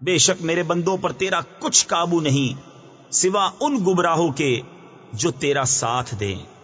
بے شک میرے بندوں پر تیرا کچھ قابو نہیں، سوا ان گمراہوں کے جو تیرا ساتھ دیں۔